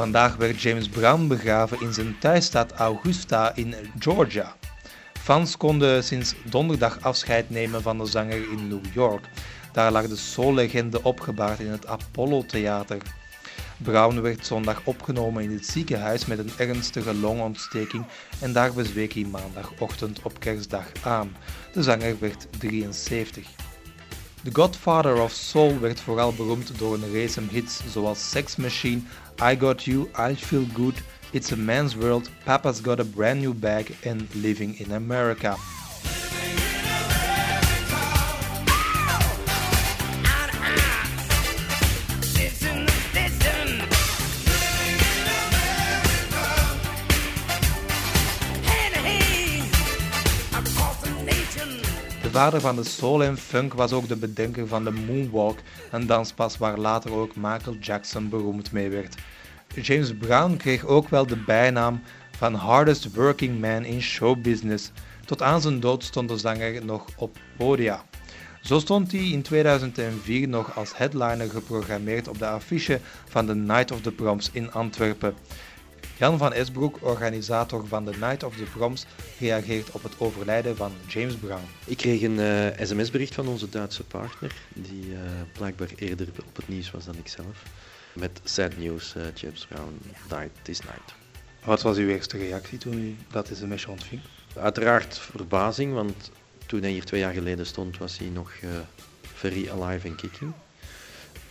Vandaag werd James Brown begraven in zijn thuisstad Augusta in Georgia. Fans konden sinds donderdag afscheid nemen van de zanger in New York. Daar lag de soul-legende opgebaard in het Apollo Theater. Brown werd zondag opgenomen in het ziekenhuis met een ernstige longontsteking en daar bezweek hij maandagochtend op kerstdag aan. De zanger werd 73. The Godfather of Soul werd vooral beroemd door een race hits zoals Sex Machine, I Got You, I Feel Good, It's a Man's World, Papa's Got a Brand New Bag en Living in America. De vader van de soul en funk was ook de bedenker van de moonwalk, een danspas waar later ook Michael Jackson beroemd mee werd. James Brown kreeg ook wel de bijnaam van hardest working man in showbusiness. Tot aan zijn dood stond de zanger nog op podia. Zo stond hij in 2004 nog als headliner geprogrammeerd op de affiche van de Night of the Proms in Antwerpen. Jan van Esbroek, organisator van de Night of the Proms, reageert op het overlijden van James Brown. Ik kreeg een uh, sms-bericht van onze Duitse partner, die uh, blijkbaar eerder op het nieuws was dan ikzelf. Met sad news, uh, James Brown died this night. Wat was uw eerste reactie toen u dat sms ontving? Uiteraard verbazing, want toen hij hier twee jaar geleden stond, was hij nog very alive and kicking.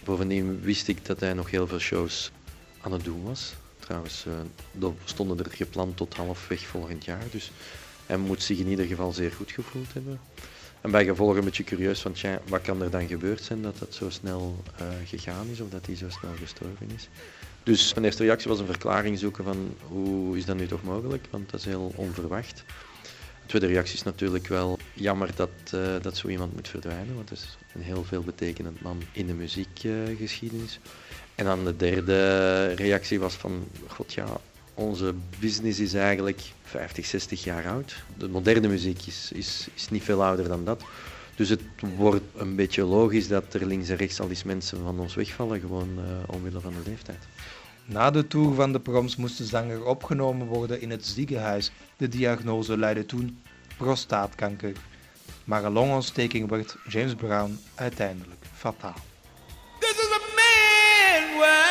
Bovendien wist ik dat hij nog heel veel shows aan het doen was trouwens. Uh, stonden er gepland tot halfweg volgend jaar. Dus hij moet zich in ieder geval zeer goed gevoeld hebben. En bij gevolg een beetje curieus, want wat kan er dan gebeurd zijn dat dat zo snel uh, gegaan is of dat hij zo snel gestorven is. Dus mijn eerste reactie was een verklaring zoeken van hoe is dat nu toch mogelijk, want dat is heel onverwacht. De tweede reactie is natuurlijk wel jammer dat, uh, dat zo iemand moet verdwijnen, want het is een heel veel betekenend man in de muziekgeschiedenis. En dan de derde reactie was van, god ja, onze business is eigenlijk 50, 60 jaar oud. De moderne muziek is, is, is niet veel ouder dan dat. Dus het wordt een beetje logisch dat er links en rechts al eens mensen van ons wegvallen, gewoon uh, omwille van de leeftijd. Na de tour van de proms moest de zanger opgenomen worden in het ziekenhuis. De diagnose luidde toen prostaatkanker. Maar een longontsteking werd James Brown uiteindelijk fataal. away.